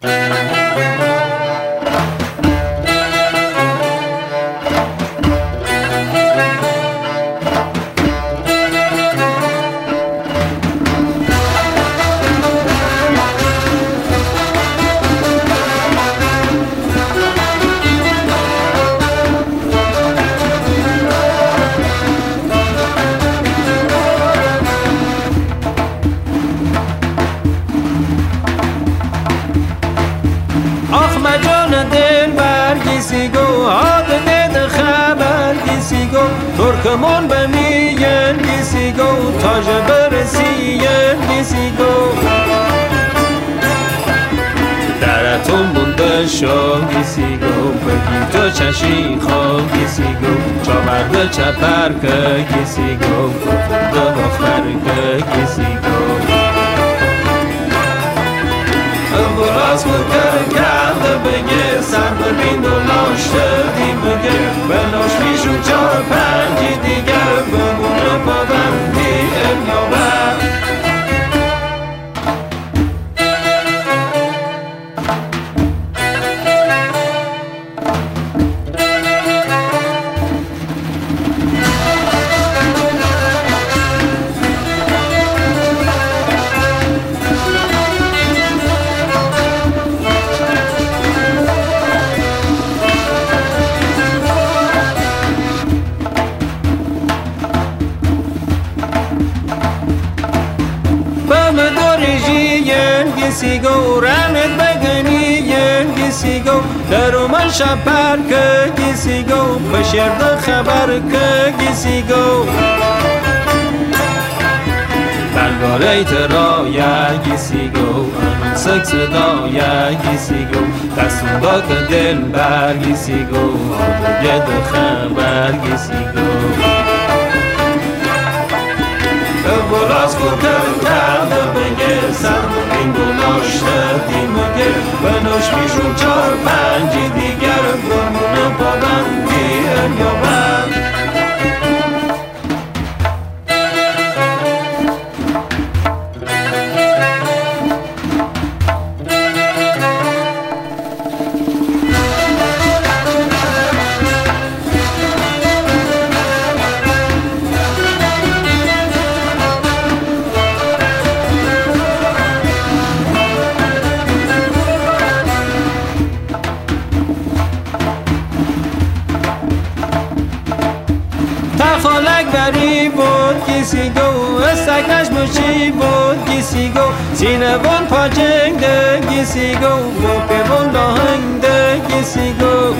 Música ترکمان به میین گیسیگو تاج برسیین گیسیگو درتون بونده شو گیسیگو بگی تو چشی خو گیسیگو چاورده چپر که گیسیگو گفته بخر که گیسیگو گیسیگو رمت بگنی ین گیسیگو درو من شپر که گیسیگو بشرد خبر که گیسیگو برگاره ترا یا گیسیگو سک صدا گیسیگو دستون با که دل بر گیسیگو گد خبر گیسیگو گناشته دیمگه بناش میشون چار پنجی دیگر بمونه بری بود کسی گو استکنش مچی بود؟ کسی گو سینوان پاچنگ ده کسی گو با پیوان لاهنگ ده کسی گو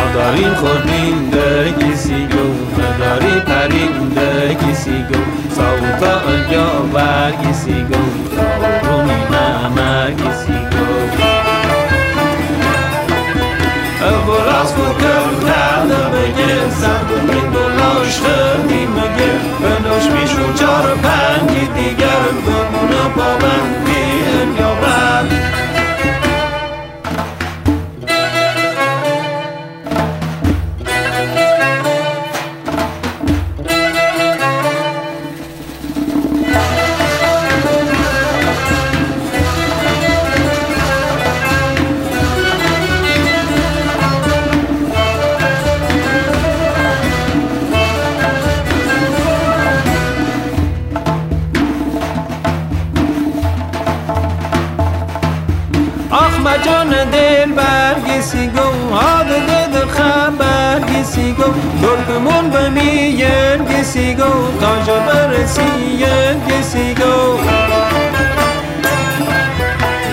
آدارین خوردین ده کسی گو نداری پرین ده کسی گو ساوتا الیا بر کسی گو تارونی نمر جان دل برگیسی گو هاد دد خبر گیسی گو ترکمون به میین گیسی گو تاج برسیین گیسی گو.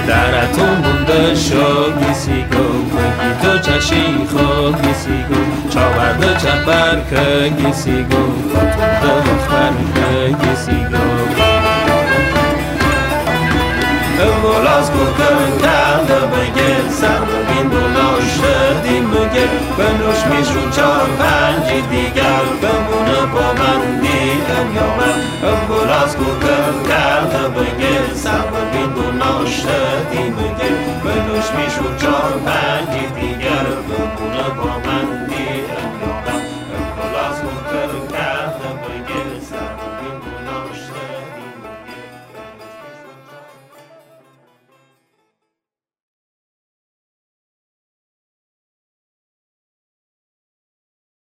درتون بونده شو گیسی گو بگی تو چشی خو گیسی گو. چاورده چپر که گیسی گو خطونده بخبر که گیسی دلش میشون چار پنج دیگر. بمونه با من دیدم یا من. امبولاس گوگل کرده بگه. سم بیندو ناشته دیمگه دلش میشون چار پنج دیگر. بمونه با